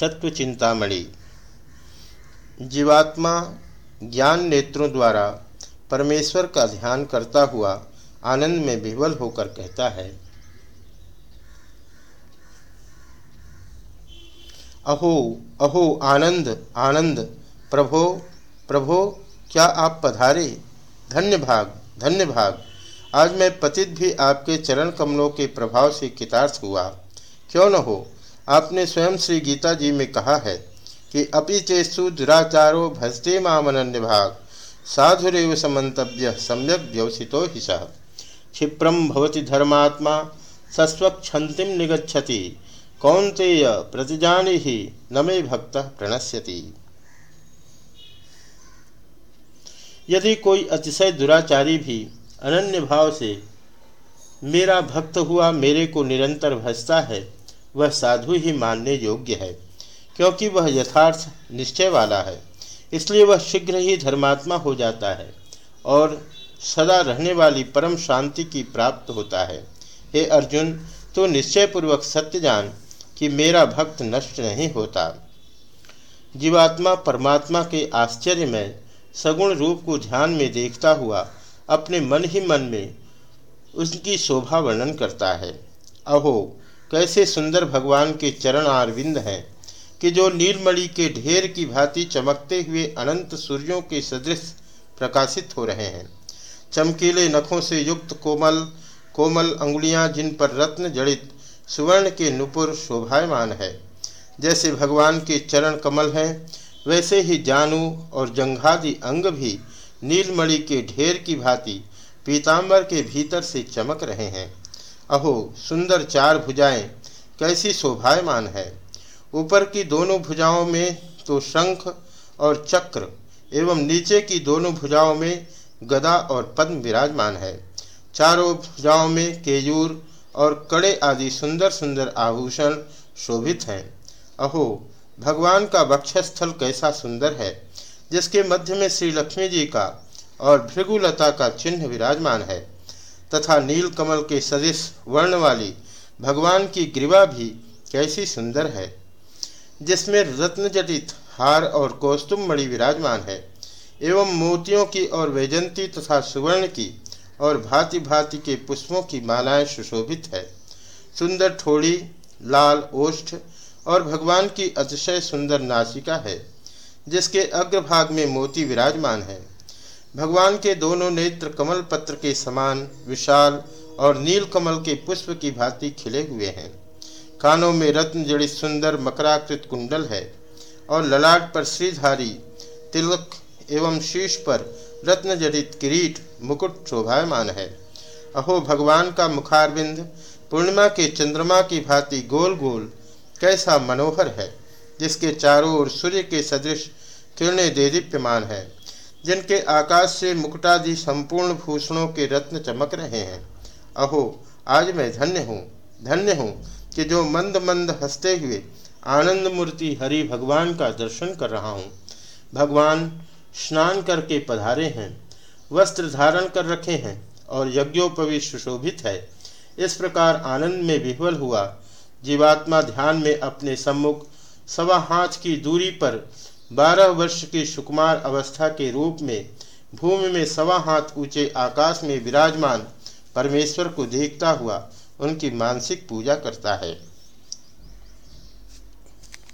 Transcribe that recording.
तत्व चिंतामणि जीवात्मा ज्ञान नेत्रों द्वारा परमेश्वर का ध्यान करता हुआ आनंद में विवल होकर कहता है, अहो अहो, आनंद आनंद, प्रभो प्रभो, क्या आप पधारे? धन्य भाग धन्य भाग। आज मैं पतित भी आपके चरण कमलों के प्रभाव से कितार्थ हुआ। क्यों न हो? आपने स्वयं श्री गीता जी में कहा है कि अपि चेसु दुराचारो भजते मामन्य भाग साधुरेव समन्तव्य, सम्यक व्यवसितो ही सह क्षिप्रम भवति धर्मात्मा सस्वक्षंतिम निगछति कौंतेय प्रतिजानी ही न मे भक्त प्रणश्यति। यदि कोई अतिशय दुराचारी भी अनन्य भाव से मेरा भक्त हुआ, मेरे को निरंतर भजता है वह साधु ही मानने योग्य है, क्योंकि वह यथार्थ निश्चय वाला है। इसलिए वह शीघ्र ही धर्मात्मा हो जाता है और सदा रहने वाली परम शांति की प्राप्त होता है। हे अर्जुन तो निश्चयपूर्वक सत्य जान कि मेरा भक्त नष्ट नहीं होता। जीवात्मा परमात्मा के आश्चर्य में सगुण रूप को ध्यान में देखता हुआ अपने मन ही मन में उसकी शोभा वर्णन करता है। अहो कैसे सुंदर भगवान के चरण आरविंद हैं कि जो नीलमणि के ढेर की भांति चमकते हुए अनंत सूर्यों के सदृश प्रकाशित हो रहे हैं। चमकीले नखों से युक्त कोमल कोमल अंगुलियाँ जिन पर रत्न जड़ित सुवर्ण के नुपुर शोभायमान है। जैसे भगवान के चरण कमल हैं, वैसे ही जानू और जंघादि अंग भी नीलमणि के ढेर की भांति पीताम्बर के भीतर से चमक रहे हैं। अहो, सुंदर चार भुजाएँ, कैसी शोभायमान है। ऊपर की दोनों भुजाओं में तो शंख और चक्र, एवं नीचे की दोनों भुजाओं में गदा और पद्म विराजमान है। चारों भुजाओं में केयूर और कड़े आदि सुंदर सुंदर आभूषण शोभित हैं। अहो, भगवान का वक्षस्थल कैसा सुंदर है, जिसके मध्य में श्री लक्ष्मी जी का और भृगुलता का चिन्ह विराजमान है। तथा नील कमल के सदिश वर्ण वाली भगवान की ग्रीवा भी कैसी सुंदर है। जिसमें रत्न जटित हार और कौस्तुम मणि विराजमान है, एवं मोतियों की और वैजंती तथा सुवर्ण की और भांति भांति के पुष्पों की मालाएँ सुशोभित है। सुंदर ठोड़ी, लाल ओष्ठ और भगवान की अतिशय सुंदर नासिका है, जिसके अग्रभाग में मोती विराजमान है। भगवान के दोनों नेत्र कमल पत्र के समान, विशाल और नील कमल के पुष्प की भांति खिले हुए हैं। कानों में रत्न जड़ित सुंदर मकराकृत कुंडल है और ललाट पर श्रीधारी, तिलक एवं शीश पर रत्न जड़ित किरीट मुकुट शोभायमान है। अहो, भगवान का मुखारविंद, पूर्णिमा के चंद्रमा की भांति गोल गोल कैसा मनोहर है, जिसके चारों ओर सूर्य के सदृश किरणें देदीप्यमान है। जिनके आकाश से मुकुटादि संपूर्ण भूषणों के रत्न चमक रहे हैं। अहो, आज मैं धन्य हूँ धन्य हूँ कि जो मंद मंद हँसते हुए आनंद मूर्ति हरि भगवान का दर्शन कर रहा हूँ। भगवान स्नान करके पधारे हैं, वस्त्र धारण कर रखे हैं और यज्ञोपवी सुशोभित है। इस प्रकार आनंद में विह्वल हुआ। जीवात्मा ध्यान में अपने सम्मुख सवा हाथ की दूरी पर बारह वर्ष की सुकुमार अवस्था के रूप में भूमि में सवा हाथ ऊँचे आकाश में विराजमान परमेश्वर को देखता हुआ उनकी मानसिक पूजा करता है।